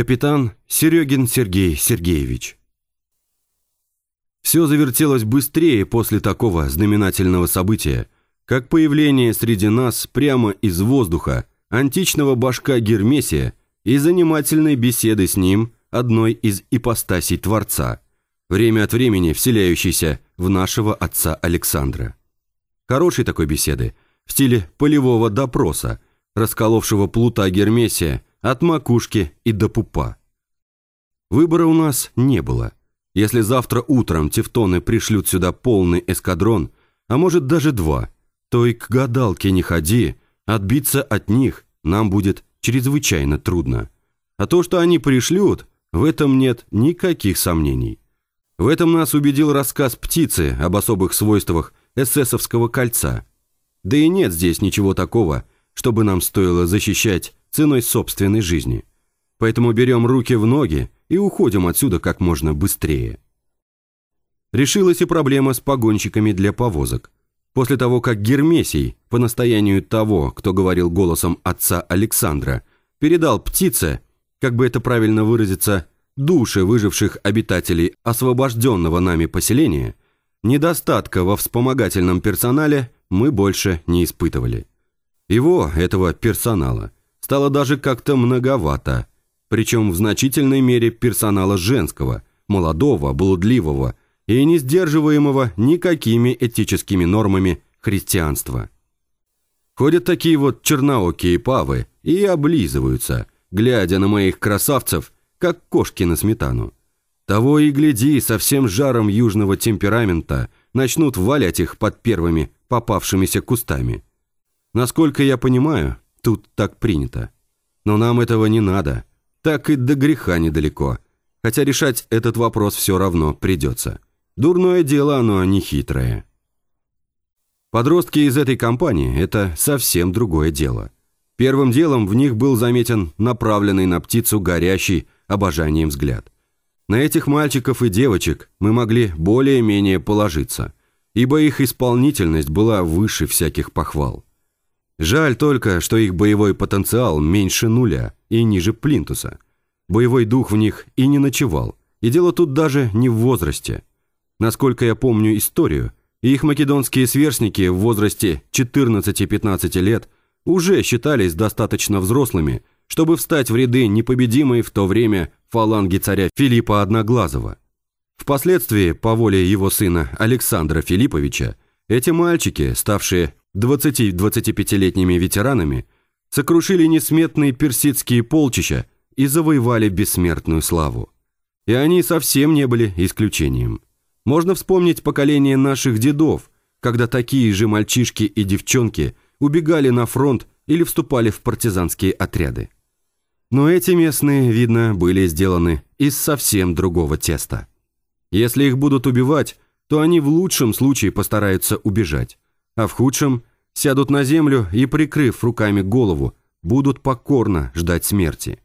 Капитан Серегин Сергей Сергеевич. Все завертелось быстрее после такого знаменательного события, как появление среди нас прямо из воздуха античного башка Гермесия и занимательной беседы с ним одной из ипостасей Творца, время от времени вселяющейся в нашего отца Александра. Хорошей такой беседы, в стиле полевого допроса, расколовшего плута Гермесия от макушки и до пупа. Выбора у нас не было – если завтра утром тевтоны пришлют сюда полный эскадрон, а может даже два, то и к гадалке не ходи, отбиться от них нам будет чрезвычайно трудно. А то, что они пришлют, в этом нет никаких сомнений. В этом нас убедил рассказ птицы об особых свойствах эсэсовского кольца. Да и нет здесь ничего такого, чтобы нам стоило защищать ценой собственной жизни. Поэтому берем руки в ноги и уходим отсюда как можно быстрее. Решилась и проблема с погонщиками для повозок. После того, как Гермесий, по настоянию того, кто говорил голосом отца Александра, передал птице, как бы это правильно выразиться, души выживших обитателей освобожденного нами поселения, недостатка во вспомогательном персонале мы больше не испытывали. Его, этого персонала, стало даже как-то многовато, причем в значительной мере персонала женского, молодого, блудливого и не сдерживаемого никакими этическими нормами христианства. Ходят такие вот черноокие павы и облизываются, глядя на моих красавцев, как кошки на сметану. Того и гляди, со всем жаром южного темперамента начнут валять их под первыми попавшимися кустами. Насколько я понимаю, тут так принято. Но нам этого не надо так и до греха недалеко. Хотя решать этот вопрос все равно придется. Дурное дело оно не хитрое. Подростки из этой компании – это совсем другое дело. Первым делом в них был заметен направленный на птицу горящий обожанием взгляд. На этих мальчиков и девочек мы могли более-менее положиться, ибо их исполнительность была выше всяких похвал. Жаль только, что их боевой потенциал меньше нуля и ниже плинтуса. Боевой дух в них и не ночевал. И дело тут даже не в возрасте. Насколько я помню историю, их македонские сверстники в возрасте 14-15 лет уже считались достаточно взрослыми, чтобы встать в ряды непобедимой в то время фаланги царя Филиппа Одноглазого. Впоследствии, по воле его сына Александра Филипповича, эти мальчики, ставшие 20-25-летними ветеранами, сокрушили несметные персидские полчища и завоевали бессмертную славу. И они совсем не были исключением. Можно вспомнить поколение наших дедов, когда такие же мальчишки и девчонки убегали на фронт или вступали в партизанские отряды. Но эти местные, видно, были сделаны из совсем другого теста. Если их будут убивать, то они в лучшем случае постараются убежать а в худшем сядут на землю и, прикрыв руками голову, будут покорно ждать смерти.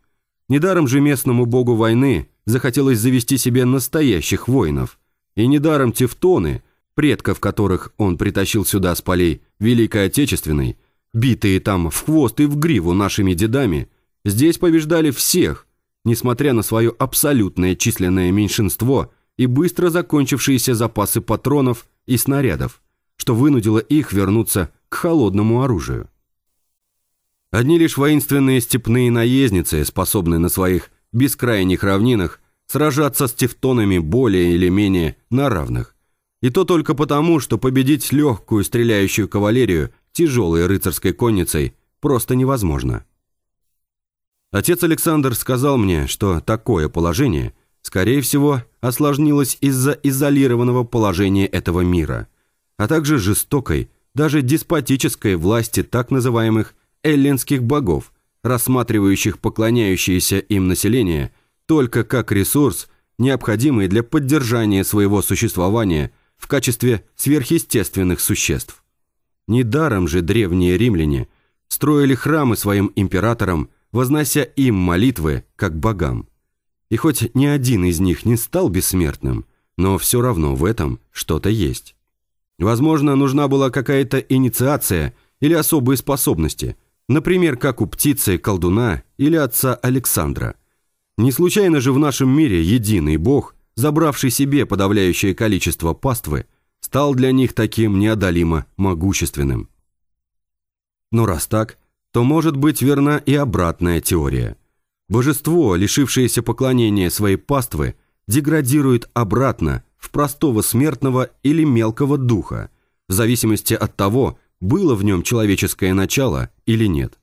Недаром же местному богу войны захотелось завести себе настоящих воинов. И недаром тевтоны, предков которых он притащил сюда с полей Великой Отечественной, битые там в хвост и в гриву нашими дедами, здесь побеждали всех, несмотря на свое абсолютное численное меньшинство и быстро закончившиеся запасы патронов и снарядов что вынудило их вернуться к холодному оружию. Одни лишь воинственные степные наездницы способны на своих бескрайних равнинах сражаться с тевтонами более или менее на равных. И то только потому, что победить легкую стреляющую кавалерию тяжелой рыцарской конницей просто невозможно. Отец Александр сказал мне, что такое положение, скорее всего, осложнилось из-за изолированного положения этого мира – а также жестокой, даже деспотической власти так называемых эллинских богов, рассматривающих поклоняющееся им население только как ресурс, необходимый для поддержания своего существования в качестве сверхъестественных существ. Недаром же древние римляне строили храмы своим императорам, вознося им молитвы как богам. И хоть ни один из них не стал бессмертным, но все равно в этом что-то есть. Возможно, нужна была какая-то инициация или особые способности, например, как у птицы, колдуна или отца Александра. Не случайно же в нашем мире единый Бог, забравший себе подавляющее количество паствы, стал для них таким неодолимо могущественным. Но раз так, то может быть верна и обратная теория. Божество, лишившееся поклонения своей паствы, деградирует обратно в простого смертного или мелкого духа, в зависимости от того, было в нем человеческое начало или нет.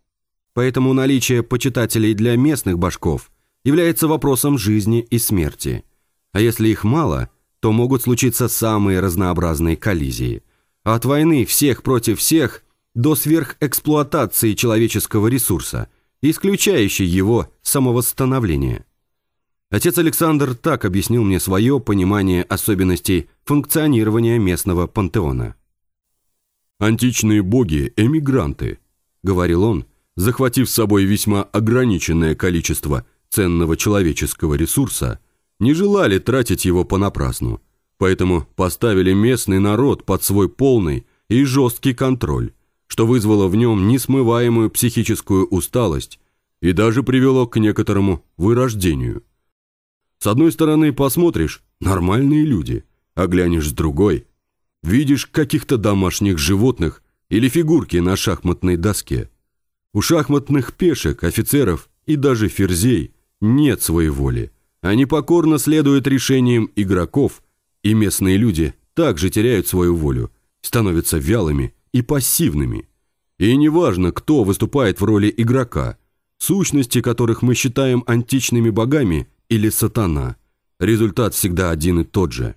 Поэтому наличие почитателей для местных башков является вопросом жизни и смерти. А если их мало, то могут случиться самые разнообразные коллизии. От войны всех против всех до сверхэксплуатации человеческого ресурса, исключающей его самовосстановление. Отец Александр так объяснил мне свое понимание особенностей функционирования местного пантеона. «Античные боги – эмигранты», – говорил он, захватив с собой весьма ограниченное количество ценного человеческого ресурса, не желали тратить его понапрасну, поэтому поставили местный народ под свой полный и жесткий контроль, что вызвало в нем несмываемую психическую усталость и даже привело к некоторому вырождению. С одной стороны, посмотришь – нормальные люди, а глянешь с другой – видишь каких-то домашних животных или фигурки на шахматной доске. У шахматных пешек, офицеров и даже ферзей нет своей воли. Они покорно следуют решениям игроков, и местные люди также теряют свою волю, становятся вялыми и пассивными. И неважно, кто выступает в роли игрока, сущности которых мы считаем античными богами или сатана, результат всегда один и тот же.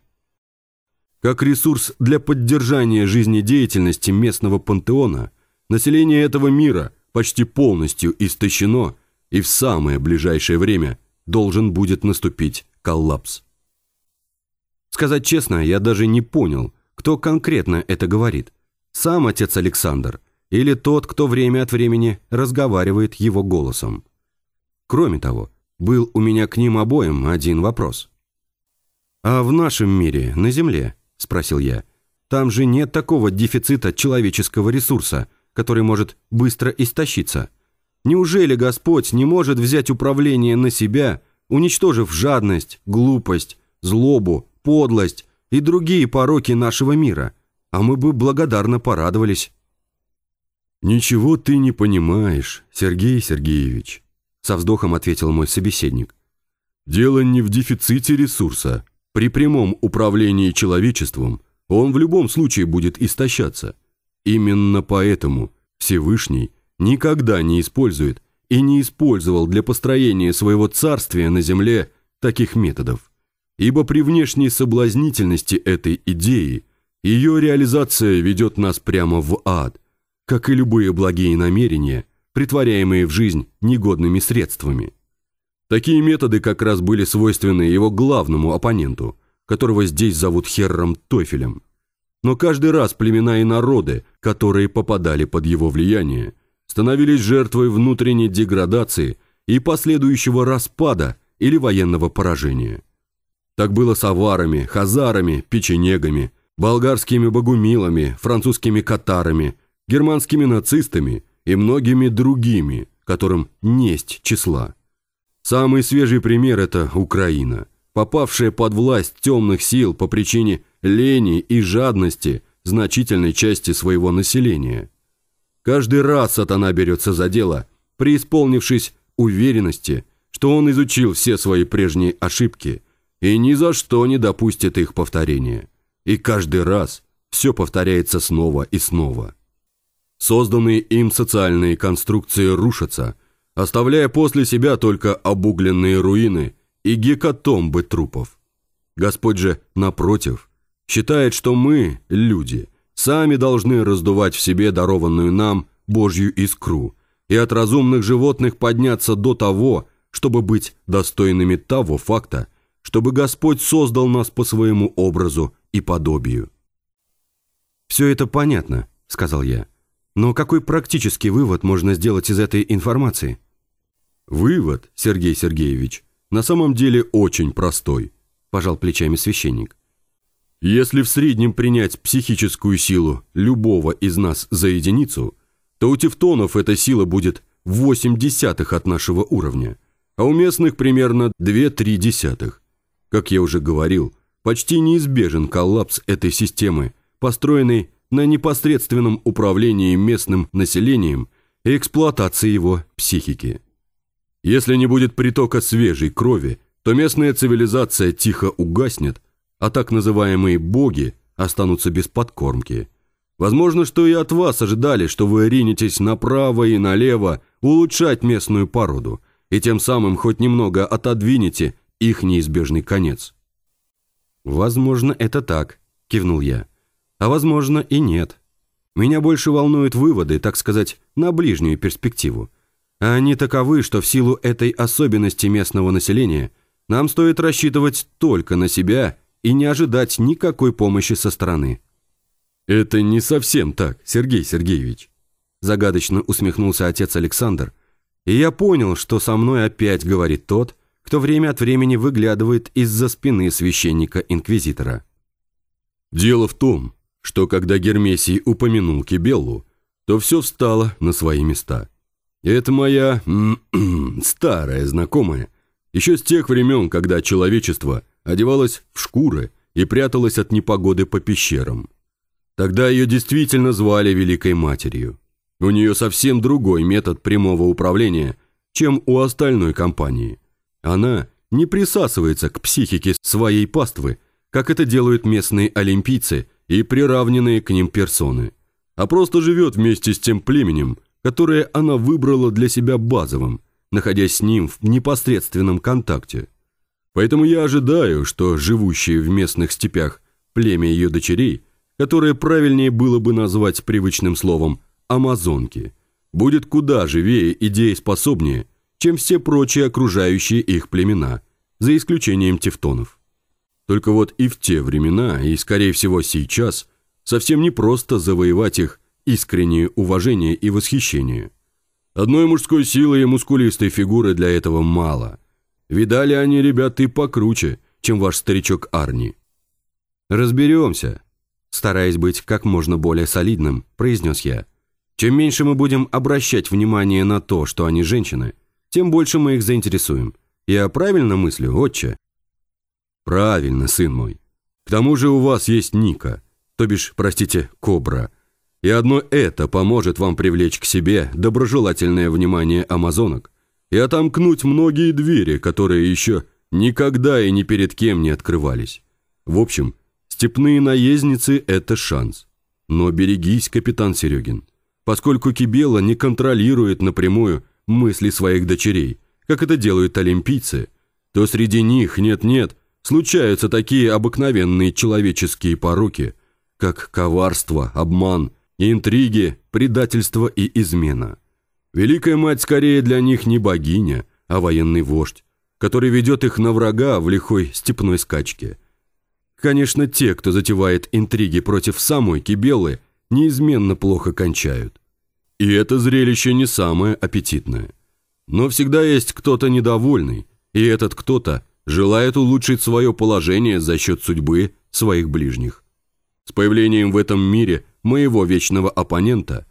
Как ресурс для поддержания жизнедеятельности местного пантеона, население этого мира почти полностью истощено, и в самое ближайшее время должен будет наступить коллапс. Сказать честно, я даже не понял, кто конкретно это говорит сам отец Александр или тот, кто время от времени разговаривает его голосом. Кроме того, был у меня к ним обоим один вопрос. «А в нашем мире, на Земле?» – спросил я. «Там же нет такого дефицита человеческого ресурса, который может быстро истощиться. Неужели Господь не может взять управление на себя, уничтожив жадность, глупость, злобу, подлость и другие пороки нашего мира – а мы бы благодарно порадовались». «Ничего ты не понимаешь, Сергей Сергеевич», со вздохом ответил мой собеседник. «Дело не в дефиците ресурса. При прямом управлении человечеством он в любом случае будет истощаться. Именно поэтому Всевышний никогда не использует и не использовал для построения своего царствия на земле таких методов. Ибо при внешней соблазнительности этой идеи – ее реализация ведет нас прямо в ад, как и любые благие намерения, притворяемые в жизнь негодными средствами. Такие методы как раз были свойственны его главному оппоненту, которого здесь зовут Херром Тофелем. Но каждый раз племена и народы, которые попадали под его влияние, становились жертвой внутренней деградации и последующего распада или военного поражения. Так было с аварами, хазарами, печенегами, болгарскими богумилами, французскими катарами, германскими нацистами и многими другими, которым несть числа. Самый свежий пример – это Украина, попавшая под власть темных сил по причине лени и жадности значительной части своего населения. Каждый раз сатана берется за дело, преисполнившись уверенности, что он изучил все свои прежние ошибки и ни за что не допустит их повторения. И каждый раз все повторяется снова и снова. Созданные им социальные конструкции рушатся, оставляя после себя только обугленные руины и гекатомбы трупов. Господь же, напротив, считает, что мы, люди, сами должны раздувать в себе дарованную нам Божью искру и от разумных животных подняться до того, чтобы быть достойными того факта, чтобы Господь создал нас по своему образу и подобию. «Все это понятно», — сказал я. «Но какой практический вывод можно сделать из этой информации?» «Вывод, Сергей Сергеевич, на самом деле очень простой», – пожал плечами священник. «Если в среднем принять психическую силу любого из нас за единицу, то у тевтонов эта сила будет в 8 десятых от нашего уровня, а у местных примерно 2-3 десятых. Как я уже говорил, почти неизбежен коллапс этой системы, построенной на непосредственном управлении местным населением и эксплуатации его психики. Если не будет притока свежей крови, то местная цивилизация тихо угаснет, а так называемые «боги» останутся без подкормки. Возможно, что и от вас ожидали, что вы ринетесь направо и налево улучшать местную породу, и тем самым хоть немного отодвинете их неизбежный конец. «Возможно, это так», – кивнул я. «А возможно и нет. Меня больше волнуют выводы, так сказать, на ближнюю перспективу. А они таковы, что в силу этой особенности местного населения нам стоит рассчитывать только на себя и не ожидать никакой помощи со стороны». «Это не совсем так, Сергей Сергеевич», – загадочно усмехнулся отец Александр, и я понял, что со мной опять говорит тот, кто время от времени выглядывает из-за спины священника-инквизитора. «Дело в том, что когда Гермесий упомянул Кибеллу, то все встало на свои места. Это моя старая знакомая, еще с тех времен, когда человечество одевалось в шкуры и пряталось от непогоды по пещерам. Тогда ее действительно звали Великой Матерью. У нее совсем другой метод прямого управления, чем у остальной компании. Она не присасывается к психике своей паствы, как это делают местные олимпийцы и приравненные к ним персоны, а просто живет вместе с тем племенем, которое она выбрала для себя базовым, находясь с ним в непосредственном контакте. Поэтому я ожидаю, что живущие в местных степях племя ее дочерей – которое правильнее было бы назвать привычным словом «амазонки», будет куда живее и дееспособнее, чем все прочие окружающие их племена, за исключением тевтонов. Только вот и в те времена, и, скорее всего, сейчас, совсем не просто завоевать их искреннее уважение и восхищение. Одной мужской силы и мускулистой фигуры для этого мало. Видали они, ребят, и покруче, чем ваш старичок Арни. «Разберемся», стараясь быть как можно более солидным, произнес я. Чем меньше мы будем обращать внимание на то, что они женщины, тем больше мы их заинтересуем. Я правильно мыслю, отче? Правильно, сын мой. К тому же у вас есть Ника, то бишь, простите, Кобра. И одно это поможет вам привлечь к себе доброжелательное внимание амазонок и отомкнуть многие двери, которые еще никогда и ни перед кем не открывались. В общем, Степные наездницы – это шанс. Но берегись, капитан Серегин, поскольку Кибела не контролирует напрямую мысли своих дочерей, как это делают олимпийцы, то среди них нет-нет случаются такие обыкновенные человеческие пороки, как коварство, обман, интриги, предательство и измена. Великая мать скорее для них не богиня, а военный вождь, который ведет их на врага в лихой степной скачке – Конечно, те, кто затевает интриги против самой Кибелы, неизменно плохо кончают. И это зрелище не самое аппетитное. Но всегда есть кто-то недовольный, и этот кто-то желает улучшить свое положение за счет судьбы своих ближних. С появлением в этом мире моего вечного оппонента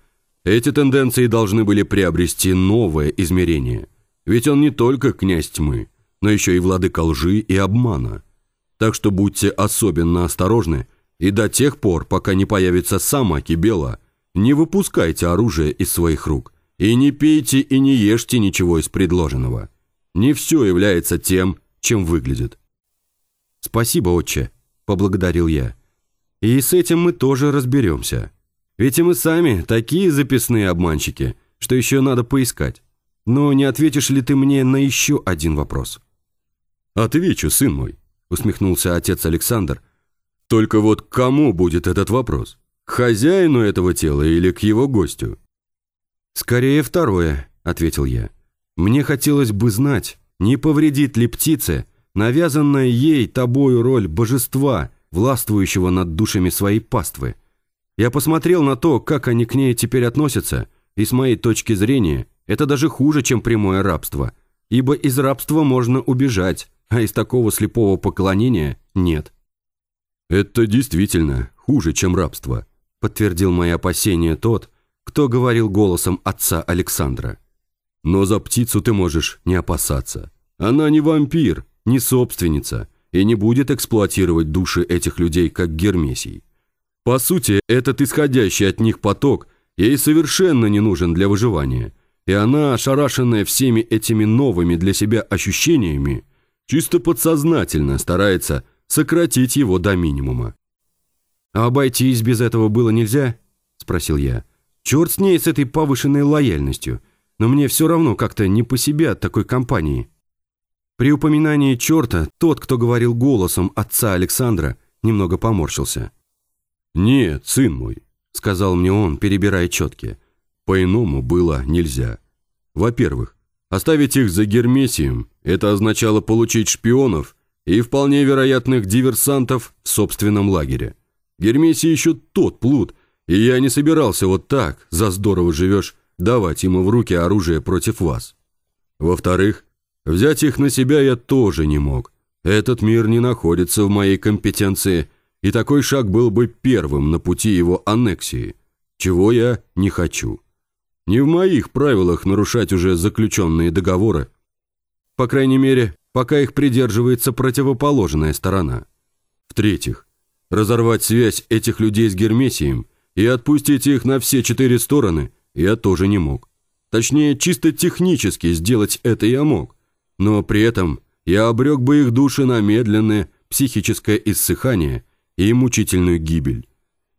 эти тенденции должны были приобрести новое измерение, ведь он не только князь тьмы, но еще и владыка лжи и обмана – так что будьте особенно осторожны, и до тех пор, пока не появится сама Кибела, не выпускайте оружие из своих рук, и не пейте и не ешьте ничего из предложенного. Не все является тем, чем выглядит. «Спасибо, отче», — поблагодарил я. «И с этим мы тоже разберемся. Ведь и мы сами такие записные обманщики, что еще надо поискать. Но не ответишь ли ты мне на еще один вопрос?» «Отвечу, сын мой», усмехнулся отец Александр. «Только вот кому будет этот вопрос? К хозяину этого тела или к его гостю?» «Скорее второе», — ответил я. «Мне хотелось бы знать, не повредит ли птице навязанная ей тобою роль божества, властвующего над душами своей паствы. Я посмотрел на то, как они к ней теперь относятся, и с моей точки зрения это даже хуже, чем прямое рабство, ибо из рабства можно убежать, а из такого слепого поклонения нет. «Это действительно хуже, чем рабство», подтвердил мои опасения тот, кто говорил голосом отца Александра. «Но за птицу ты можешь не опасаться. Она не вампир, не собственница и не будет эксплуатировать души этих людей как Гермесий. По сути, этот исходящий от них поток ей совершенно не нужен для выживания, и она, ошарашенная всеми этими новыми для себя ощущениями, чисто подсознательно старается сократить его до минимума. «А обойтись без этого было нельзя?» – спросил я. «Черт с ней, с этой повышенной лояльностью, но мне все равно как-то не по себе от такой компании». При упоминании черта тот, кто говорил голосом отца Александра, немного поморщился. «Нет, сын мой», — сказал мне он, перебирая четки, — «по-иному было нельзя. Во-первых, оставить их за Гермесием — это означало получить шпионов и вполне вероятных диверсантов в собственном лагере. Гермесий еще тот плут, и я не собирался вот так, за здорово живешь, давать ему в руки оружие против вас. Во-вторых, Взять их на себя я тоже не мог. Этот мир не находится в моей компетенции, и такой шаг был бы первым на пути его аннексии, чего я не хочу. Не в моих правилах нарушать уже заключенные договоры. По крайней мере, пока их придерживается противоположная сторона. В-третьих, разорвать связь этих людей с Гермесием и отпустить их на все четыре стороны я тоже не мог. Точнее, чисто технически сделать это я мог но при этом я обрек бы их души на медленное психическое иссыхание и мучительную гибель.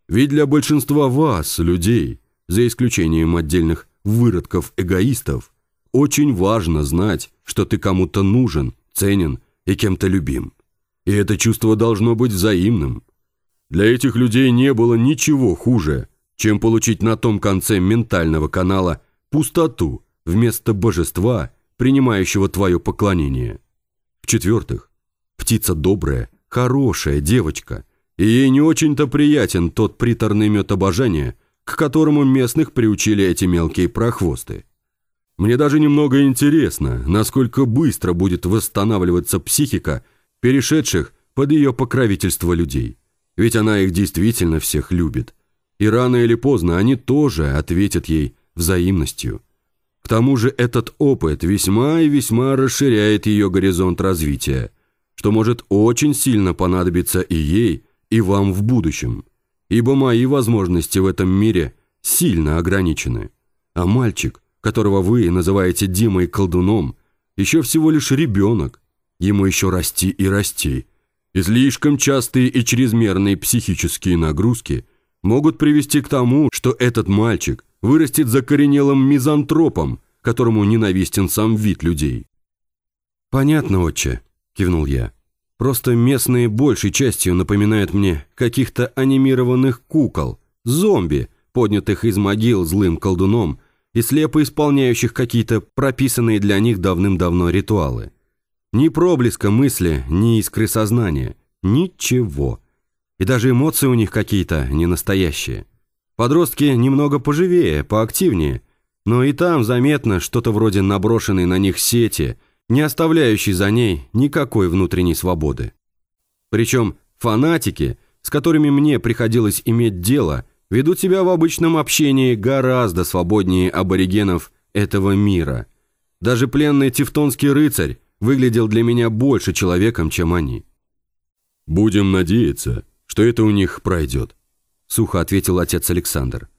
Ведь для большинства вас, людей, за исключением отдельных выродков-эгоистов, очень важно знать, что ты кому-то нужен, ценен и кем-то любим. И это чувство должно быть взаимным. Для этих людей не было ничего хуже, чем получить на том конце ментального канала пустоту вместо божества принимающего твое поклонение. В-четвертых, птица добрая, хорошая девочка, и ей не очень-то приятен тот приторный мед обожания, к которому местных приучили эти мелкие прохвосты. Мне даже немного интересно, насколько быстро будет восстанавливаться психика перешедших под ее покровительство людей. Ведь она их действительно всех любит. И рано или поздно они тоже ответят ей взаимностью. К тому же этот опыт весьма и весьма расширяет ее горизонт развития, что может очень сильно понадобиться и ей, и вам в будущем, ибо мои возможности в этом мире сильно ограничены. А мальчик, которого вы называете Димой колдуном, еще всего лишь ребенок, ему еще расти и расти. И слишком частые и чрезмерные психические нагрузки могут привести к тому, что этот мальчик – вырастет закоренелым мизантропом, которому ненавистен сам вид людей. «Понятно, отче», – кивнул я. «Просто местные большей частью напоминают мне каких-то анимированных кукол, зомби, поднятых из могил злым колдуном и слепо исполняющих какие-то прописанные для них давным-давно ритуалы. Ни проблеска мысли, ни искры сознания, ничего. И даже эмоции у них какие-то ненастоящие. Подростки немного поживее, поактивнее, но и там заметно что-то вроде наброшенной на них сети, не оставляющей за ней никакой внутренней свободы. Причем фанатики, с которыми мне приходилось иметь дело, ведут себя в обычном общении гораздо свободнее аборигенов этого мира. Даже пленный тевтонский рыцарь выглядел для меня больше человеком, чем они. «Будем надеяться, что это у них пройдет», – сухо ответил отец Александр.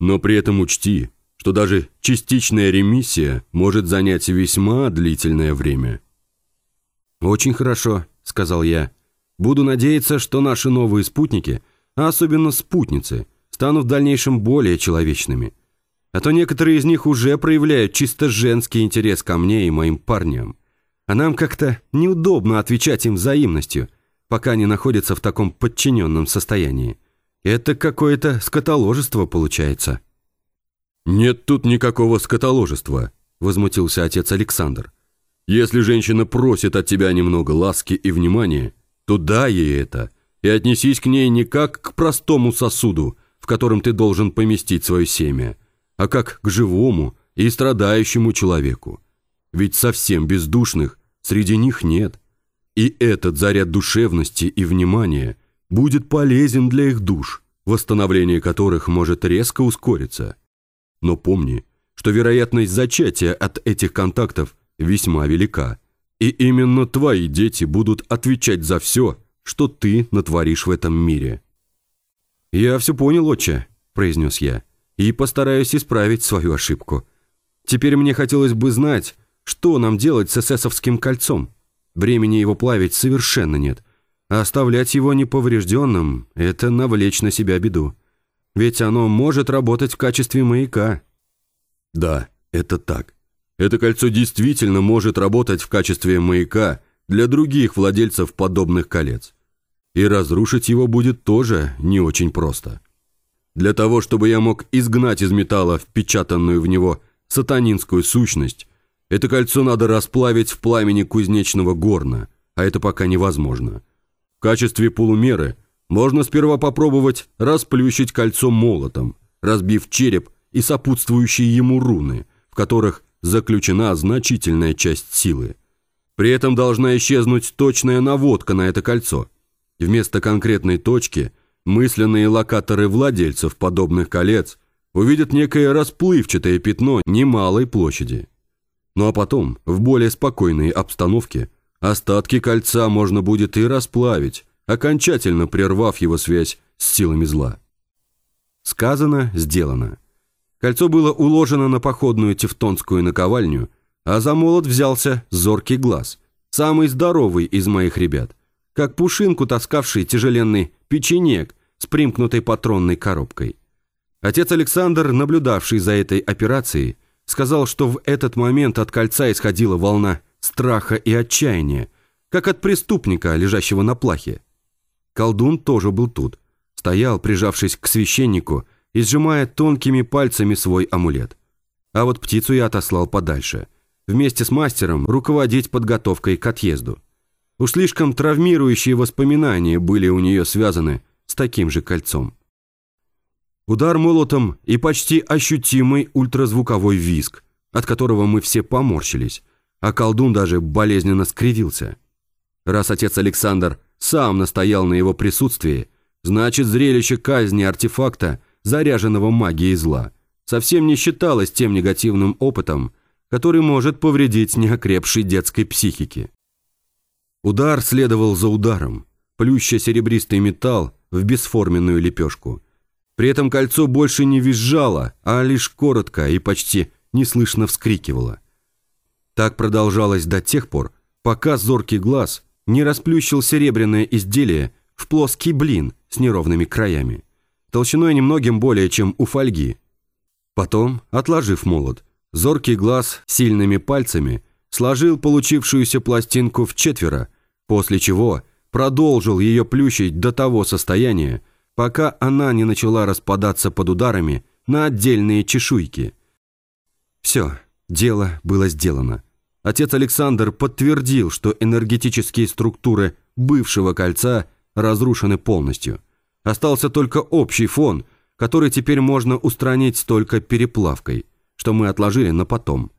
«Но при этом учти, что даже частичная ремиссия может занять весьма длительное время». «Очень хорошо», – сказал я. «Буду надеяться, что наши новые спутники, а особенно спутницы, станут в дальнейшем более человечными. А то некоторые из них уже проявляют чисто женский интерес ко мне и моим парням. А нам как-то неудобно отвечать им взаимностью, пока они находятся в таком подчиненном состоянии. Это какое-то скотоложество получается». «Нет тут никакого скотоложества», – возмутился отец Александр. «Если женщина просит от тебя немного ласки и внимания, то дай ей это, и отнесись к ней не как к простому сосуду, в котором ты должен поместить свое семя, а как к живому и страдающему человеку. Ведь совсем бездушных среди них нет. И этот заряд душевности и внимания – будет полезен для их душ, восстановление которых может резко ускориться. Но помни, что вероятность зачатия от этих контактов весьма велика, И именно твои дети будут отвечать за все, что ты натворишь в этом мире». «Я все понял, отче», – произнес я, – «и постараюсь исправить свою ошибку. Теперь мне хотелось бы знать, что нам делать с эсэсовским кольцом. Времени его плавить совершенно нет, а оставлять его неповрежденным – это навлечь на себя беду. Ведь оно может работать в качестве маяка». «Да, это так. Это кольцо действительно может работать в качестве маяка для других владельцев подобных колец и разрушить его будет тоже не очень просто. Для того, чтобы я мог изгнать из металла впечатанную в него сатанинскую сущность, это кольцо надо расплавить в пламени кузнечного горна, а это пока невозможно. В качестве полумеры можно сперва попробовать расплющить кольцо молотом, разбив череп и сопутствующие ему руны, в которых заключена значительная часть силы. При этом должна исчезнуть точная наводка на это кольцо – Вместо конкретной точки мысленные локаторы владельцев подобных колец увидят некое расплывчатое пятно немалой площади. Ну а потом, в более спокойной обстановке, остатки кольца можно будет и расплавить, окончательно прервав его связь с силами зла. Сказано, сделано. Кольцо было уложено на походную тевтонскую наковальню, а за молот взялся зоркий глаз, самый здоровый из моих ребят – как пушинку таскавший тяжеленный печенек с примкнутой патронной коробкой. Отец Александр, наблюдавший за этой операцией, сказал, что в этот момент от кольца исходила волна страха и отчаяния, как от преступника, лежащего на плахе. Колдун тоже был тут, стоял, прижавшись к священнику и сжимая тонкими пальцами свой амулет. А вот птицу я отослал подальше, вместе с мастером руководить подготовкой к отъезду. Уж слишком травмирующие воспоминания были у нее связаны с таким же кольцом. Удар молотом и почти ощутимый ультразвуковой визг, от которого мы все поморщились, а колдун даже болезненно скривился. Раз отец Александр сам настоял на его присутствии, значит зрелище казни артефакта, заряженного магией зла, совсем не считалось тем негативным опытом, который может повредить неокрепшей детской психике. Удар следовал за ударом, плюща серебристый металл в бесформенную лепешку. При этом кольцо больше не визжало, а лишь коротко и почти неслышно вскрикивало. Так продолжалось до тех пор, пока зоркий глаз не расплющил серебряное изделие в плоский блин с неровными краями, толщиной немногим более, чем у фольги. Потом, отложив молот, зоркий глаз сильными пальцами сложил получившуюся пластинку в четверо после чего продолжил ее плющить до того состояния, пока она не начала распадаться под ударами на отдельные чешуйки. Все, дело было сделано. Отец Александр подтвердил, что энергетические структуры бывшего кольца разрушены полностью. Остался только общий фон, который теперь можно устранить только переплавкой, что мы отложили на потом.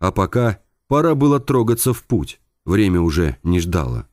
А пока пора было трогаться в путь, время уже не ждало.